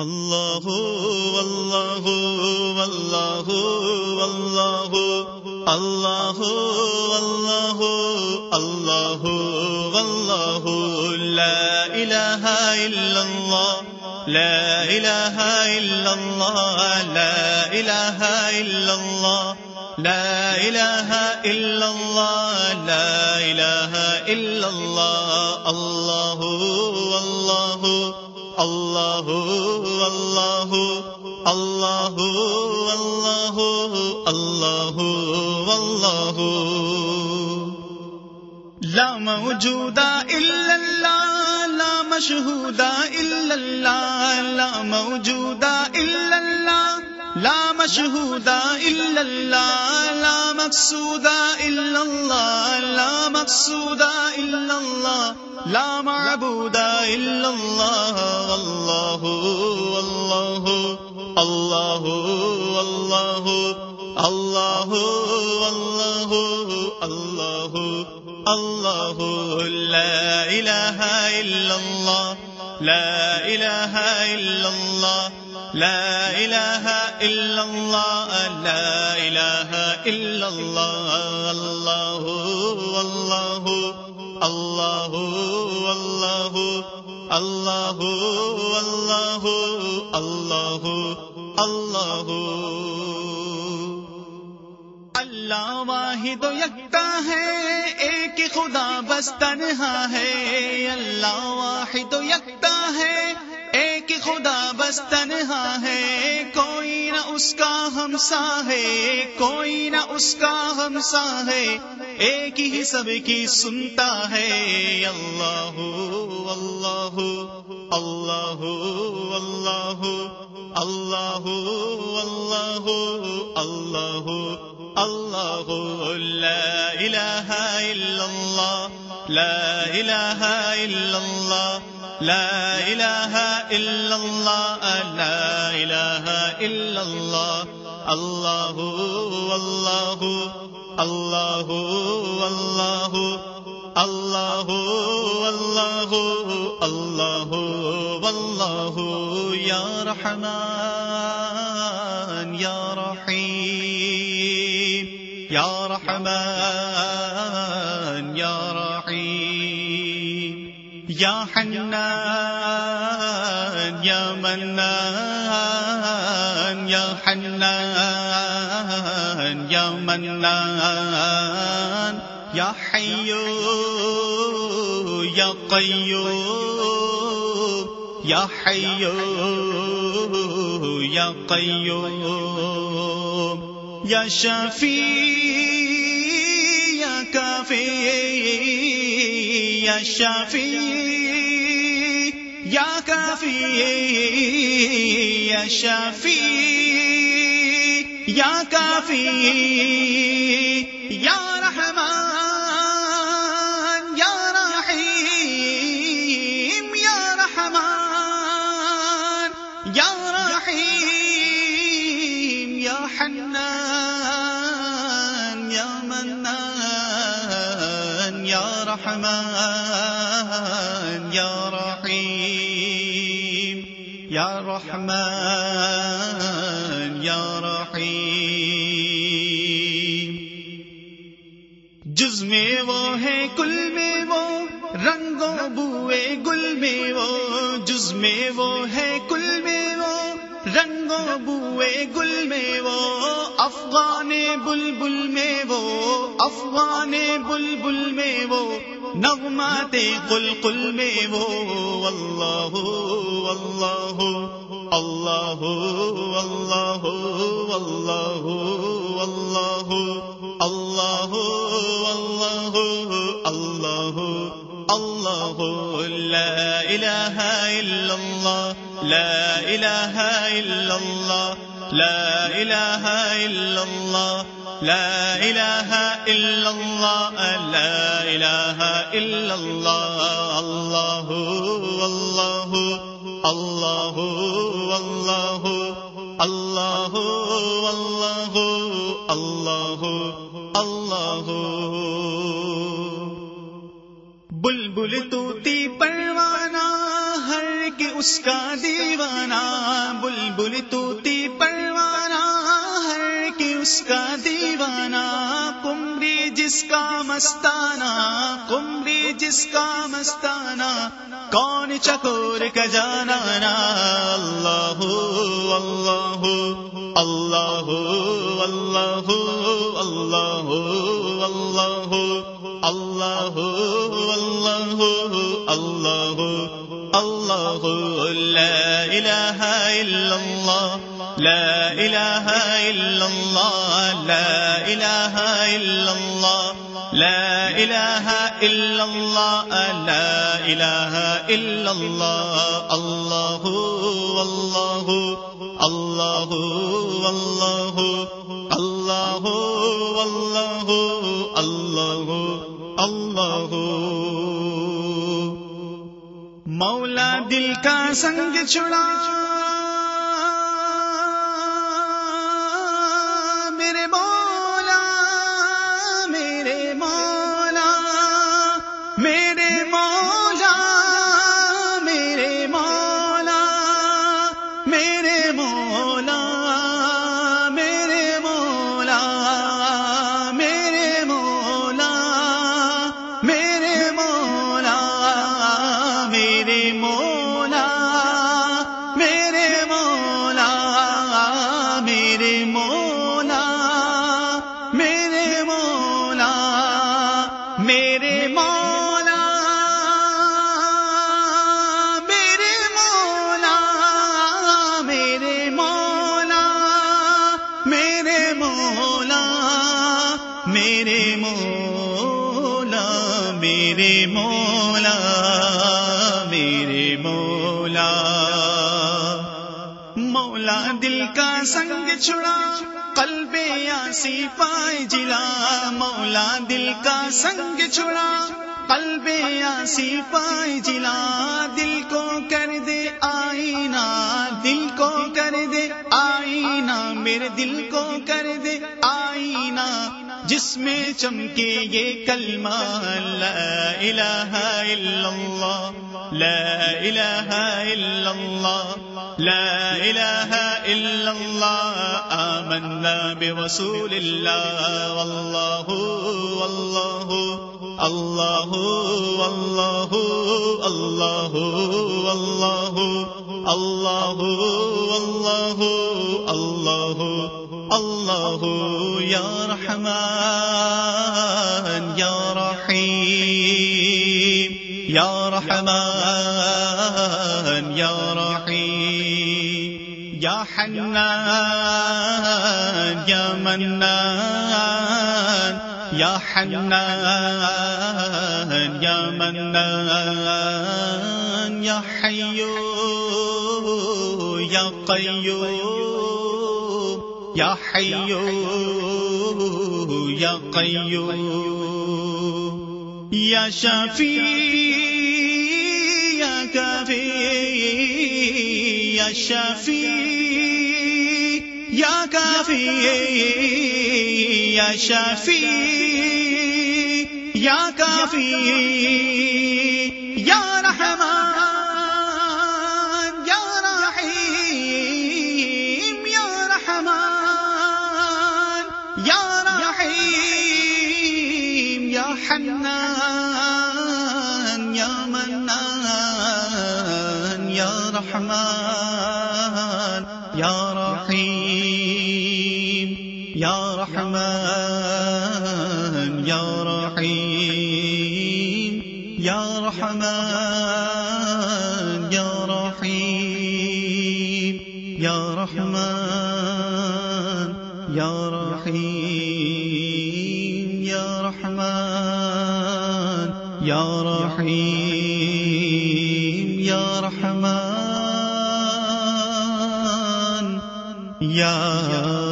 اللہ اللہ اللہ اللہ اللہ اللہ اللہ اللہ لا الہ الا اللہ لا الہ الا اللہ لا الہ الا اللہ لا الہ الا اللہ لا الہ الا اللہ اللہ اللہ اللہ اللہ اللہ اللہ اللہ اللہ لا موجود الا اللہ لا مشہود الا اللہ لا موجود الا اللہ لا مشہود الا اللہ لا مقصود الا اللہ لا مقصود الا اللہ لا معبود الا اللہ واللہ واللہ اللہ اللہ اللہ اللہ اللہ اللہ لا الہ الا اللہ لا الہ الا اللہ لا إله إلا الله، لا إله إلا الله الله الله الله الله الله الله الله الله. اللہ واحد یکتا ہے، ایک خدا بس تنہا ہے۔ اللہ واحد یکتا ہے ایک خدا بس تنہا ہے، کوئی نہ اس کا ہمسا ہے، کوئی نہ اس کا ہمسا ہے، ایک ہی سب کی سنتا ہے، اللہ اللہ اللہ اللہ اللہ اللہ اللہ اللہ، لا الہ الا اللہ، لا الہ الا اللہ لا إله إلا الله، لا إله إلا الله. الله والله الله والله الله والله الله والله. يا رحمن، يا رحيم، يا رحمن. یا حنان، یا منان، یا حنان، یا منان، یا حیو، یا قیو، یا حیو، یا قیو، یا شفیع. کافی، یا شفیع یا کافی، یا شفیع یا کافی، یا رحمان، یا رحیم، یا رحمان، یا رحیم، یا حنان، یا منان. یا رحمان یا رحیم یا رحمان یا رحیم جز میں وہ ہے، کل میں وہ رنگوں بوئے گل میں وہ، جز میں وہ ہے، کل میں وہ رنگوں بوئے گل میں وہ، افغان بلبل میں وہ، افغان بلبل میں وہ، نغمات قل قل میں وہ اللہ اللہ اللہ اللہ اللہ اللہ اللہ اللہ اللہ اللہ، لا الہ الا اللہ لا إله إلا الله. لا إله إلا الله. لا إله إلا الله. لا إله إلا الله. الله، والله الله والله الله والله، الله الله. بلبل توتی پر اس کا دیوانہ بلبل توتی پروانہ ہر کی اس کا دیوانہ کمری جس کا مستانہ کمری جس کا مستانہ کون چکور کا جانا اللہ اللہ اللہ اللہ اللہ اللہ اللہ اللہ اللہ اللہ لا الہ الا اللہ لا الہ الا اللہ لا الہ الا اللہ لا الہ الا اللہ لا الہ الا اللہ اللہ اللہ اللہ اللہ اللہ اللہ اللہ اللہ مولا دل کا سنگ چھڑا میرے بول میرے مولا میرے مولا میرے مولا میرے مولا میرے مولا میرے مولا میرے مولا مولا دل کا سنگ چھڑا۔ قلب آسی پائے جلا، مولا دل کا سنگ چھڑا۔ قلب آسی پائے جلا، دل کو کر دے آئینہ، دل کو کر دے آئینہ، میرے دل کو کر دے آئینہ۔ جس میں چمکے یہ کلمہ، لا الہ الا اللہ، لا الہ الا اللہ، لا الہ الا الله آمنا برسول الله والله والله الله والله الله والله الله والله الله الله يا رحمان يا رحيم يا رحمان يا رحيم یا حنان یا منان یا حنان یا منان یا حیو، یا قیوم یا حیو، یا قیوم یا شفیع، یا کافی شفیع، یا کافی، یا شفیع، یا کافی، یا رحمان، یا رحیم، یا رحمان، یا رحیم، یا حنان رحمان یا رحیم یا رحمان یا رحیم یا رحمان یا رحیم یا رحمان یا رحیم یا رحمان یا رحیم یا رحمان یا